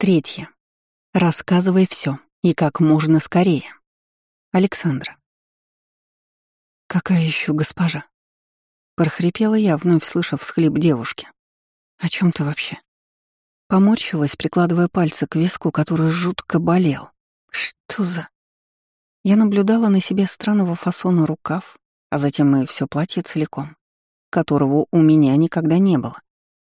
Третье. Рассказывай все и как можно скорее. Александра. «Какая еще госпожа?» Прохрипела я, вновь слышав всхлип девушки. «О чем ты вообще?» Поморщилась, прикладывая пальцы к виску, который жутко болел. «Что за...» Я наблюдала на себе странного фасона рукав, а затем и все платье целиком, которого у меня никогда не было.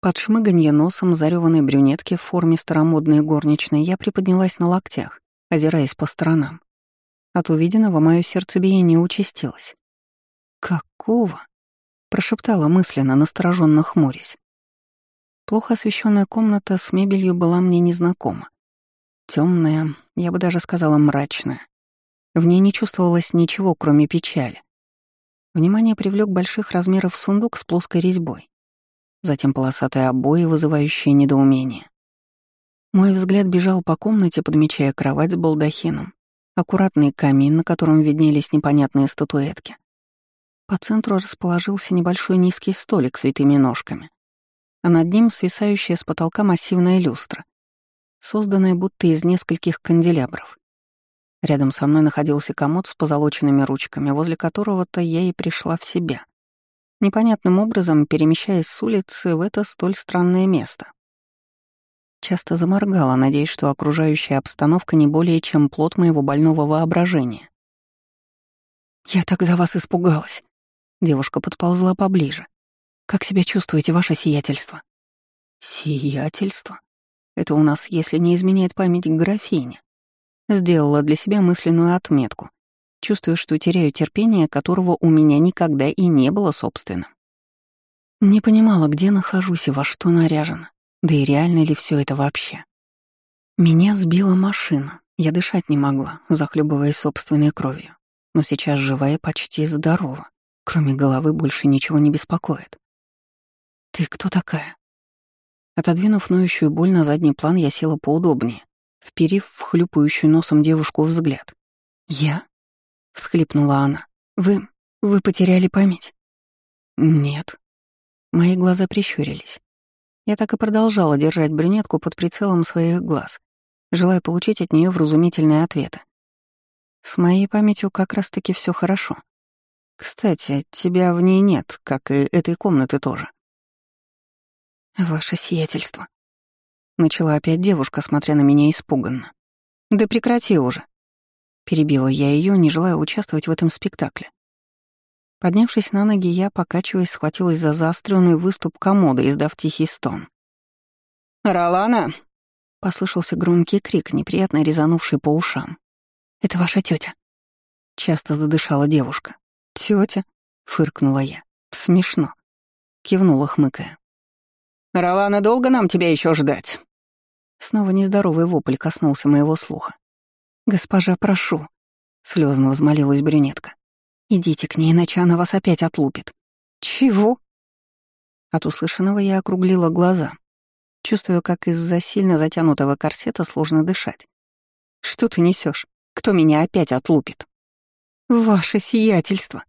Под шмыганье носом зареванной брюнетки в форме старомодной горничной я приподнялась на локтях, озираясь по сторонам. От увиденного мое сердцебиение участилось. «Какого?» — прошептала мысленно, настороженно хмурясь. Плохо освещенная комната с мебелью была мне незнакома. Темная, я бы даже сказала мрачная. В ней не чувствовалось ничего, кроме печали. Внимание привлек больших размеров сундук с плоской резьбой. Затем полосатые обои, вызывающие недоумение. Мой взгляд бежал по комнате, подмечая кровать с балдахином, аккуратный камин, на котором виднелись непонятные статуэтки. По центру расположился небольшой низкий столик с витыми ножками, а над ним свисающая с потолка массивная люстра, созданная будто из нескольких канделябров. Рядом со мной находился комод с позолоченными ручками, возле которого-то я и пришла в себя, непонятным образом перемещаясь с улицы в это столь странное место. Часто заморгала, надеясь, что окружающая обстановка не более чем плод моего больного воображения. «Я так за вас испугалась!» Девушка подползла поближе. Как себя чувствуете, ваше сиятельство?» «Сиятельство? Это у нас, если не изменяет память, графиня». Сделала для себя мысленную отметку, чувствуя, что теряю терпение, которого у меня никогда и не было, собственно. Не понимала, где нахожусь и во что наряжена, да и реально ли все это вообще. Меня сбила машина, я дышать не могла, захлебываясь собственной кровью, но сейчас живая почти здорова, кроме головы больше ничего не беспокоит. «Ты кто такая?» Отодвинув ноющую боль на задний план, я села поудобнее, вперив в хлюпающую носом девушку взгляд. «Я?» — всхлипнула она. «Вы... вы потеряли память?» «Нет». Мои глаза прищурились. Я так и продолжала держать брюнетку под прицелом своих глаз, желая получить от нее вразумительные ответы. С моей памятью как раз-таки все хорошо. Кстати, тебя в ней нет, как и этой комнаты тоже. «Ваше сиятельство», — начала опять девушка, смотря на меня испуганно. «Да прекрати уже», — перебила я ее, не желая участвовать в этом спектакле. Поднявшись на ноги, я, покачиваясь, схватилась за заостренный выступ комода, издав тихий стон. «Ролана!» — послышался громкий крик, неприятно резанувший по ушам. «Это ваша тетя. Часто задышала девушка. Тетя? фыркнула я. «Смешно», — кивнула, хмыкая. «Ролана, долго нам тебя еще ждать?» Снова нездоровый вопль коснулся моего слуха. «Госпожа, прошу», — слезно взмолилась брюнетка. «Идите к ней, иначе она вас опять отлупит». «Чего?» От услышанного я округлила глаза, чувствуя, как из-за сильно затянутого корсета сложно дышать. «Что ты несешь? Кто меня опять отлупит?» «Ваше сиятельство!»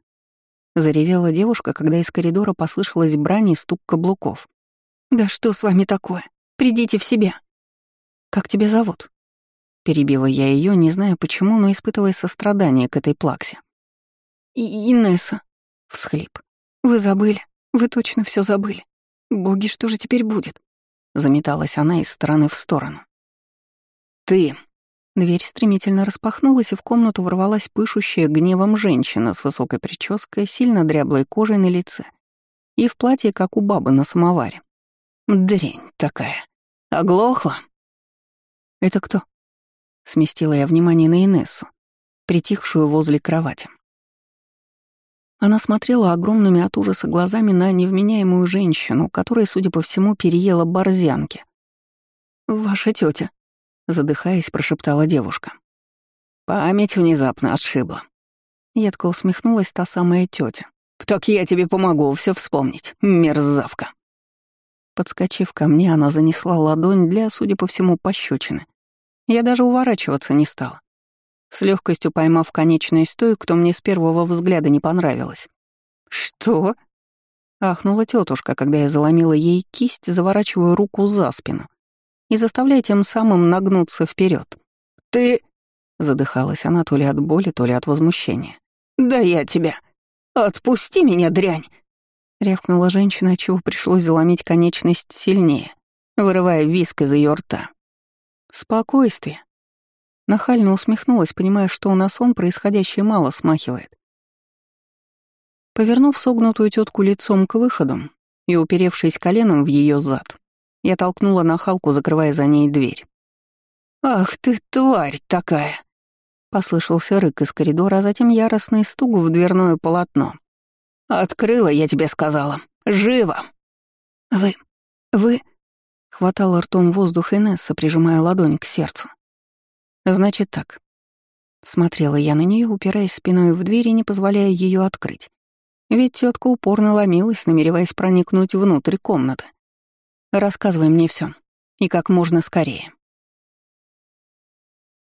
Заревела девушка, когда из коридора послышалась брань и стук каблуков. «Да что с вами такое? Придите в себя!» «Как тебя зовут?» Перебила я ее, не зная почему, но испытывая сострадание к этой плаксе. И «Инесса», — всхлип. «Вы забыли? Вы точно все забыли. Боги, что же теперь будет?» Заметалась она из стороны в сторону. «Ты!» Дверь стремительно распахнулась, и в комнату ворвалась пышущая гневом женщина с высокой прической, сильно дряблой кожей на лице и в платье, как у бабы на самоваре. Дрень такая. Оглохла. Это кто? Сместила я внимание на Инессу, притихшую возле кровати. Она смотрела огромными от ужаса глазами на невменяемую женщину, которая, судя по всему, переела борзянки. «Ваша тетя, задыхаясь, прошептала девушка. Память внезапно отшибла. Едко усмехнулась та самая тетя. «Так я тебе помогу все вспомнить, мерзавка». Подскочив ко мне, она занесла ладонь для, судя по всему, пощечины. Я даже уворачиваться не стала. С легкостью поймав конечность той, кто мне с первого взгляда не понравилась. «Что?» — ахнула тетушка, когда я заломила ей кисть, заворачивая руку за спину, и заставляя тем самым нагнуться вперед. «Ты...» — задыхалась она то ли от боли, то ли от возмущения. «Да я тебя! Отпусти меня, дрянь!» Рявкнула женщина, чего пришлось заломить конечность сильнее, вырывая виск из ее рта. «Спокойствие». Нахально усмехнулась, понимая, что на сон происходящее мало смахивает. Повернув согнутую тетку лицом к выходу и уперевшись коленом в ее зад, я толкнула нахалку, закрывая за ней дверь. «Ах ты, тварь такая!» Послышался рык из коридора, а затем яростный стук в дверное полотно. «Открыла, я тебе сказала. Живо!» «Вы... вы...» Хватала ртом воздух Инесса, прижимая ладонь к сердцу. «Значит так». Смотрела я на нее, упираясь спиной в дверь и не позволяя ее открыть. Ведь тетка упорно ломилась, намереваясь проникнуть внутрь комнаты. «Рассказывай мне все, И как можно скорее».